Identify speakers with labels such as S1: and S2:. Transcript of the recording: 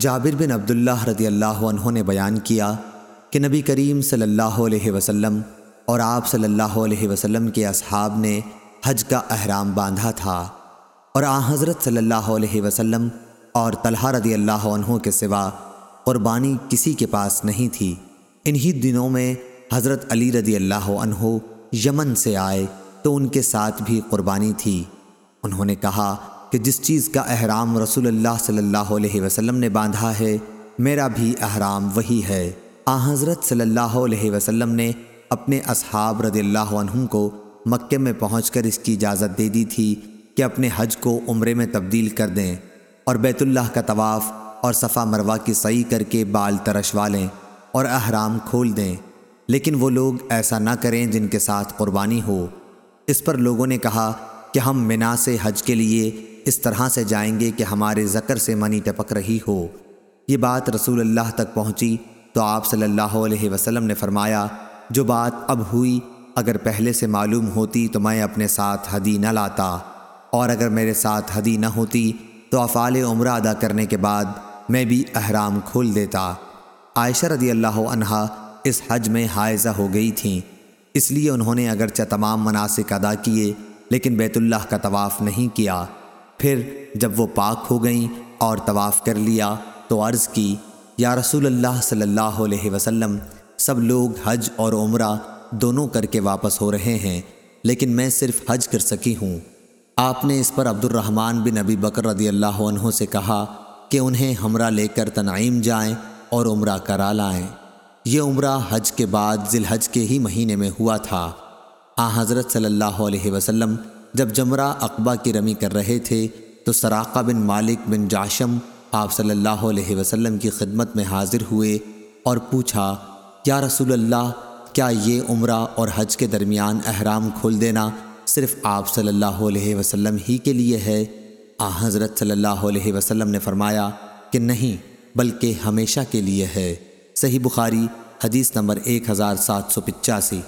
S1: جابر بن عبداللہ رضی اللہ عنہ نے بیان کیا کہ نبی کریم صلی اللہ علیہ وسلم اور آپ صلی اللہ علیہ وسلم کے اصحاب نے حج کا احرام باندھا تھا اور آ حضرت صلی اللہ علیہ وسلم اور طلحہ رضی اللہ عنہ کے سوا قربانی کسی کے پاس نہیں تھی۔ انہی دنوں میں حضرت علی رضی اللہ عنہ یمن سے آئے تو ان کے ساتھ بھی قربانی تھی۔ انہوں نے کہا کہ جس چیز کا احرام رسول اللہ صلی اللہ علیہ وسلم نے باندھا ہے، میرا بھی احرام وہی ہے۔ آ، حضرت صلی اللہ علیہ وسلم نے اپنے اصحاب رضی اللہ عنہ کو مکے میں پہنچ کر اس کی اجازت دے دی تھی کہ اپنے حج کو عمرے میں تبدیل کر دیں اور بیت اللہ کا طواف اور صفا مروہ کی صحیح کر کے بال ترشوا لیں اور احرام کھول دیں۔ لیکن وہ لوگ ایسا نہ کریں جن کے ساتھ قربانی ہو۔ اس پر لوگوں نے کہا کہ ہم منا سے حج کے لیے اس طرح سے جائیں گے کہ ہمارے ذکر سے منی ٹپک رہی ہو۔ یہ بات رسول اللہ تک پہنچی تو آپ صلی اللہ علیہ وسلم نے فرمایا، جو بات اب ہوئی، اگر پہلے سے معلوم ہوتی تو میں اپنے ساتھ حدی نہ لاتا۔ اور اگر میرے ساتھ حدی نہ ہوتی تو افعال عمرہ ادا کرنے کے بعد میں بھی احرام کھول دیتا۔ عائشہ رضی اللہ عنہا اس حج میں حائزہ ہو گئی تھیں۔ اس لیے انہوں نے اگرچہ تمام مناسک ادا کیے، لیکن بیت اللہ کا طواف نہیں کیا۔ پھر جب وہ پاک ہو گئیں اور طواف کر لیا تو عرض کی، یا رسول اللہ صلی اللہ علیہ وسلم، سب لوگ حج اور عمرہ دونوں کر کے واپس ہو رہے ہیں، لیکن میں صرف حج کر سکی ہوں۔ آپ نے اس پر عبد الرحمن بن نبی بکر رضی اللہ عنہ سے کہا کہ انہیں ہمراہ لے کر تنعیم جائیں اور عمرہ کرا لائیں۔ یہ عمرہ حج کے بعد ذی الحج کے ہی مہینے میں ہوا تھا۔ آ حضرت صلی اللہ علیہ وسلم جب جمرہ اقبا کی رمی کر رہے تھے تو سراقہ بن مالک بن جاشم آپ صلی اللہ علیہ وسلم کی خدمت میں حاضر ہوئے اور پوچھا کیا رسول اللہ، کیا یہ عمرہ اور حج کے درمیان احرام کھول دینا صرف آپ صلی اللہ علیہ وسلم ہی کے لیے ہے؟ آ، حضرت صلی اللہ علیہ وسلم نے فرمایا کہ نہیں، بلکہ ہمیشہ کے لیے ہے۔ صحیح بخاری، حدیث نمبر ایک ہزار سات سو پچاسی۔